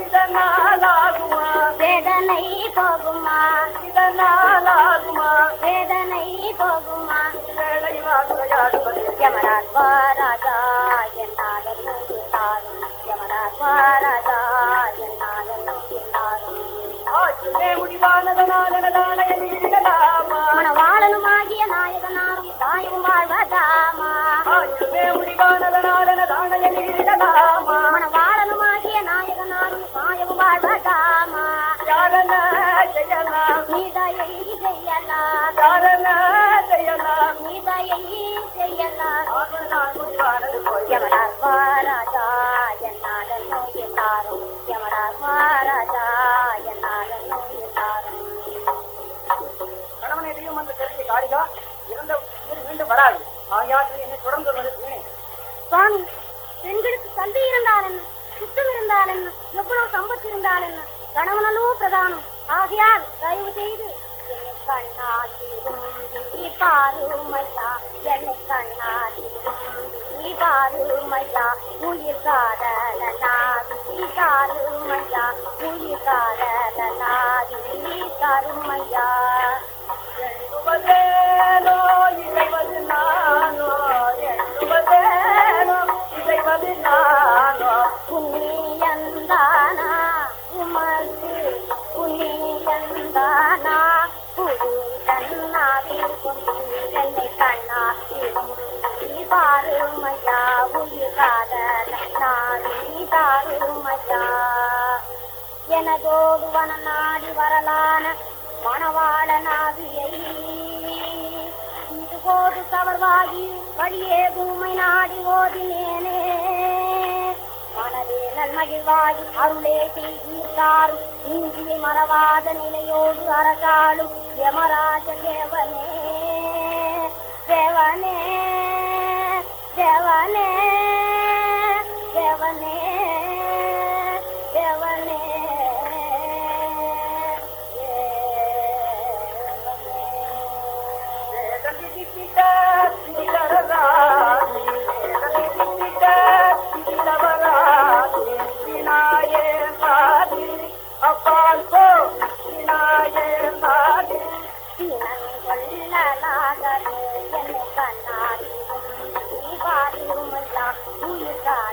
இதனாலாகுமா வேதனை போகுமா இதனாலாகுமா வேதனை போகுமா வேலை வாசையாடுவது யமராஜ் வாராஜா என்னாலும் தாரும் யமராஜ் வாராஜா என்னாலும் தாரும் ஆட்சியே முடிவானதனால நடான சுவாமி பெண்களுக்கு கல்வி இருந்தால் என்ன? சுத்தம் இருந்தால் என்ன? எவ்வளவு சம்பத்து இருந்தால் என்ன? கணவனலோ பிரதானம். ஆகையால் தயவு செய்து என்னை கண்ணாடி நீ பாருமையா என்னை கண்ணாடி நீ பாருமையா உயிர் காதலனாதி நீ காருமையா உயிர் காதலனாதி நீ கருமையா எண்ணுவதேனோ இசைவது நானோ எண்ணுவதேனோ இசைவது நானோ. புண்ணியந்தானா புண்ணியந்தானா புது கண்ணாவில் கொண்டு என்னை கண்ணா நீ பாருமையா உயிர் நாடி தாருமையா எனதோடு வனநாடி வரலான மணவாள நாவியை. இது போது கவர்வாகி வழியே பூமை நாடி ஓதினேனே. மகிழ்வாகி அருளே செய்தீர்த்தார் இஞ்சியை மறவாத நிலையோடு அரசாளும் யமராஜ தேவனே தேவனே தேவனே தேவனே தேவனே தேவனே Thank you.